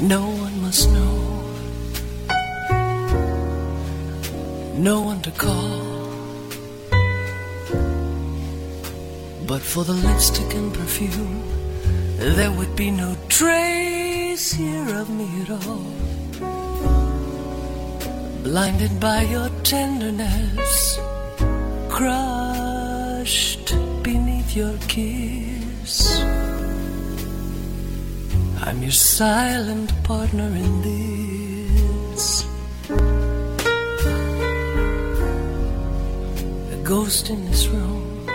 No one must know. No one to call. But for the lipstick and perfume, there would be no trace here of me at all. Blinded by your tenderness, crushed beneath your kiss. I'm your silent partner in this. A ghost in this room,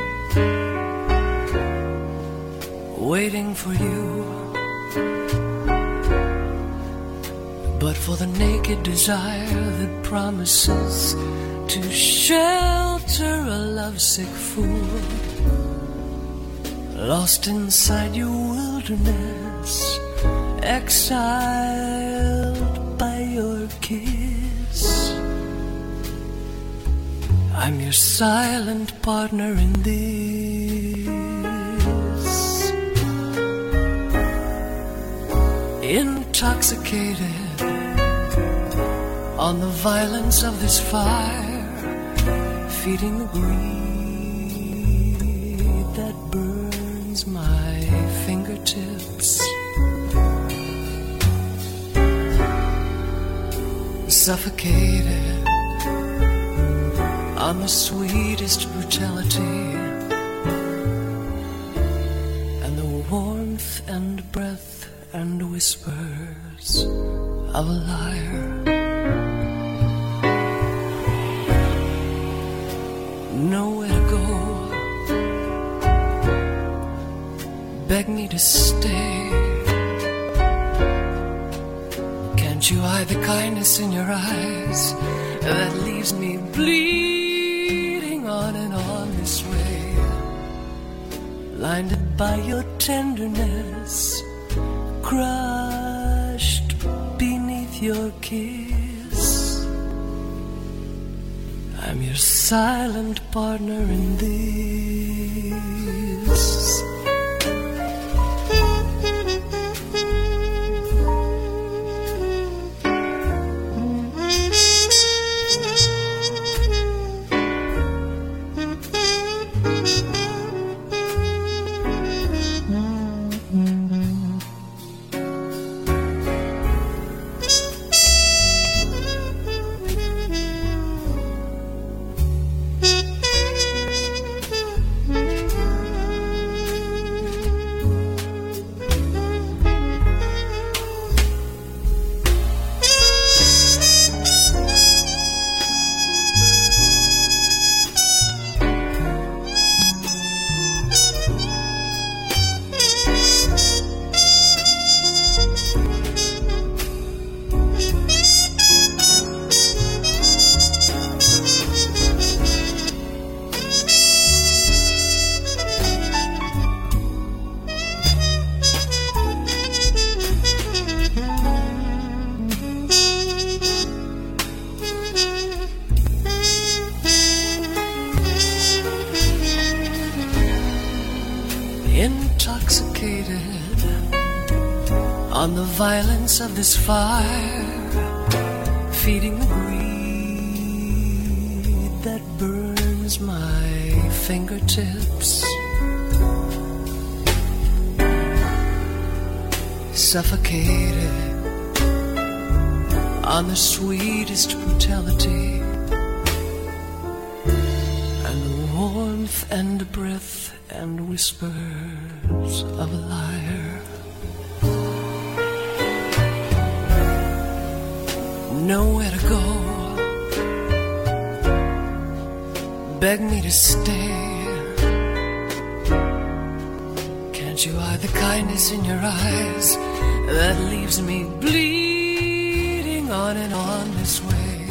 waiting for you. But for the naked desire that promises to shelter a lovesick fool, lost inside your wilderness exiled by your kiss. I'm your silent partner in this. Intoxicated on the violence of this fire, feeding the greed that burns suffocated on the sweetest brutality and the warmth and breath and whispers of a liar. Nowhere to go, beg me to stay. Can't you hide the kindness in your eyes that leaves me bleeding on and on this way? Blinded by your tenderness, crushed beneath your kiss. I'm your silent partner in this. Intoxicated on the violence of this fire, feeding the greed that burns my fingertips. Suffocated on the sweetest brutality and warmth and breath and whispers of a liar. Nowhere to go, beg me to stay. Can't you hide the kindness in your eyes that leaves me bleeding on and on this way?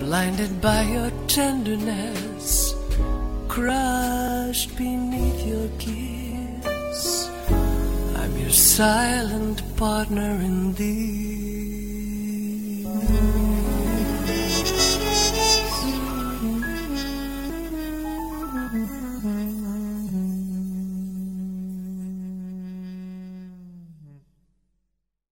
Blinded by your tenderness, crushed beneath your kiss. I'm your silent partner in this.